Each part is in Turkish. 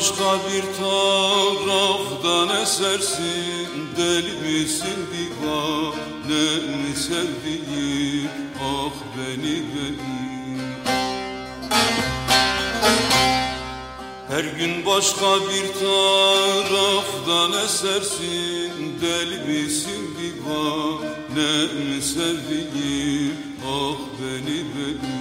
başka bir taraftan esersin. Deli misin? Divane mi sevdiğim Ah beni beni Her gün başka bir taraftan esersin. Deli misin? Divane mi sevdiğim Ah beni beni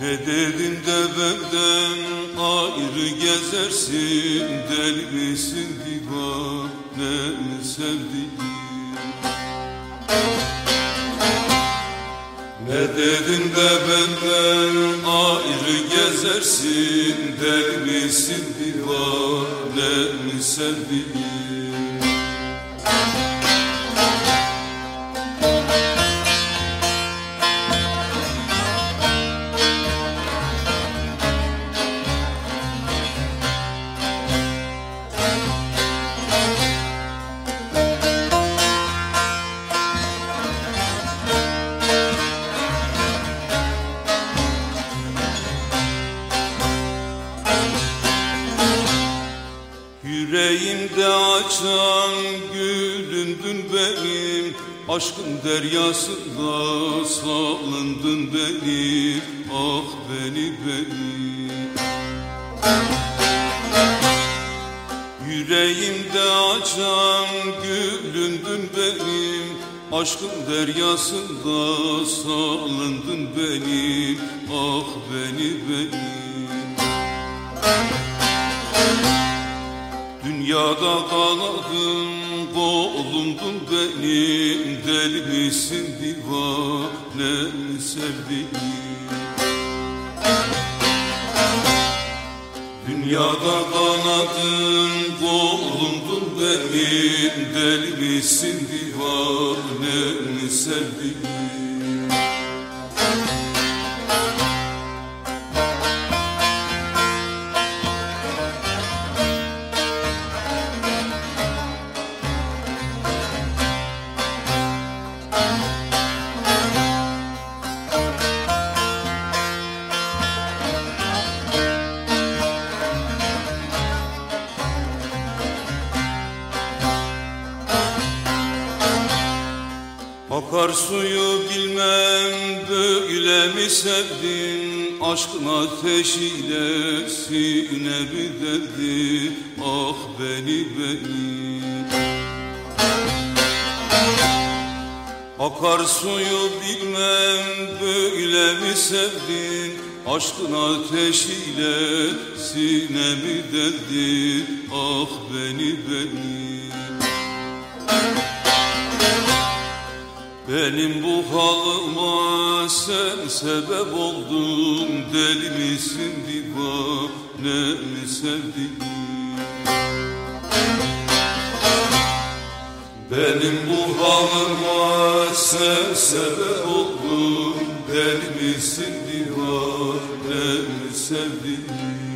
Ne dedin de benden ayrı gezersin Deli misin divane mi sevdiğim. Ne dedin de benden ayrı gezersin Deli misin divane mi sevdiğim açan gülündün benim Aşkın deryasında salındın benim. Ah beni beni. Yüreğimde açan gülündün benim Aşkın deryasında salındın benim. Ah beni benim Dünyada kanadım kolumdun benim Deli misin divane mi sevdiğim? Dünyada kanadın kolumdun benim Deli misin divane mi sevdiğim Akar suyu bilmem böyle mi sevdin? Aşkın ateşiyle sinemi deldi Ah beni beni. Akar suyu bilmem böyle mi sevdin? Aşkın ateşiyle sinemi deldi Ah beni beni benim bu halıma sen sebep oldun Deli misin divane mi sevdiğim Benim bu halıma sen sebep oldun Deli misin divane mi sevdiğim